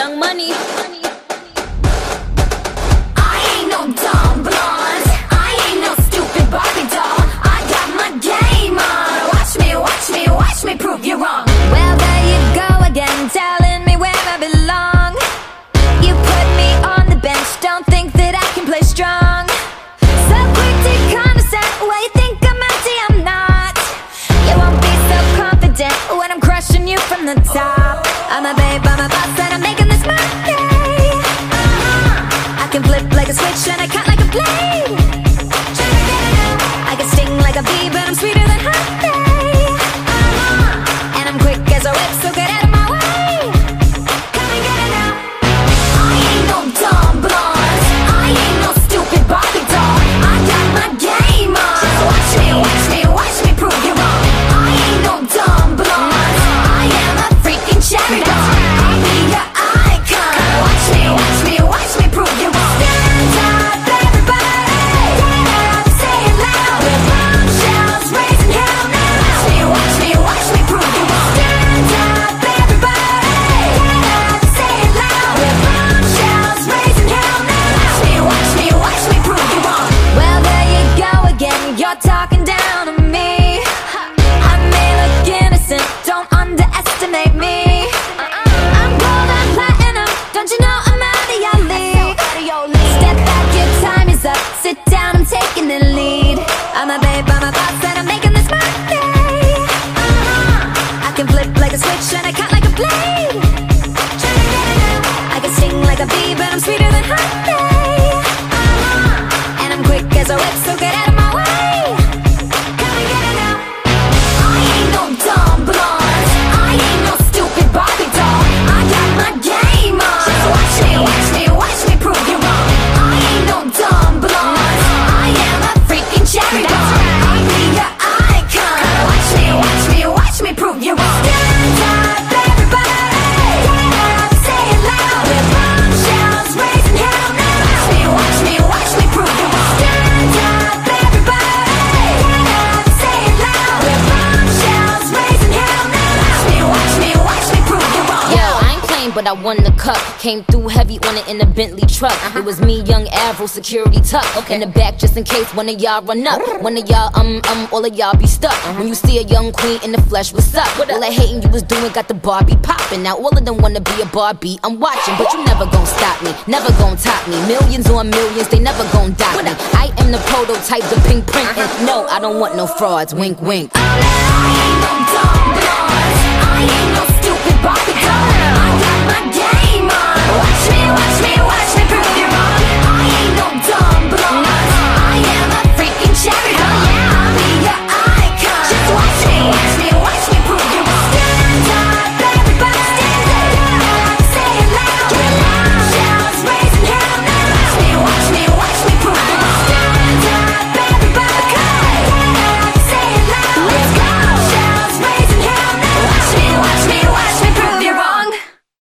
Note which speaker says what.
Speaker 1: Young Money.
Speaker 2: I ain't no dumb blonde. I ain't no stupid Barbie doll. I got my game on. Watch me, watch me, watch me prove you wrong.
Speaker 3: Well, there you go again, telling me where I belong. You put me on the bench, don't think that I can play strong. So quick to condescend, why you think I'm empty? I'm not. You won't be so confident when I'm crushing you from the top. I'm quick as so get out of my way. Come and get it now.
Speaker 2: I ain't no dumb blonde. I ain't no stupid Barbie doll. I got my game on. Watch me, watch me, watch me prove you wrong. I ain't no dumb blonde. I am a freaking cherry. I'll be your icon. Watch me, watch me, watch me prove you wrong.
Speaker 1: Claimed, but I won the cup. Came through heavy on it in a Bentley truck. It was me, young Avril, security tuck. In the back, just in case one of y'all run up. One of y'all, um, um, all of y'all be stuck. When you see a young queen in the flesh, what's up? what All that hating you was doing got the Barbie popping. Now all of them wanna be a Barbie. I'm watching, but you never gon' stop me, never gon' top me. Millions on millions, they never gon' dock me. I am the prototype, the pink print. And no, I don't want no frauds. Wink, wink.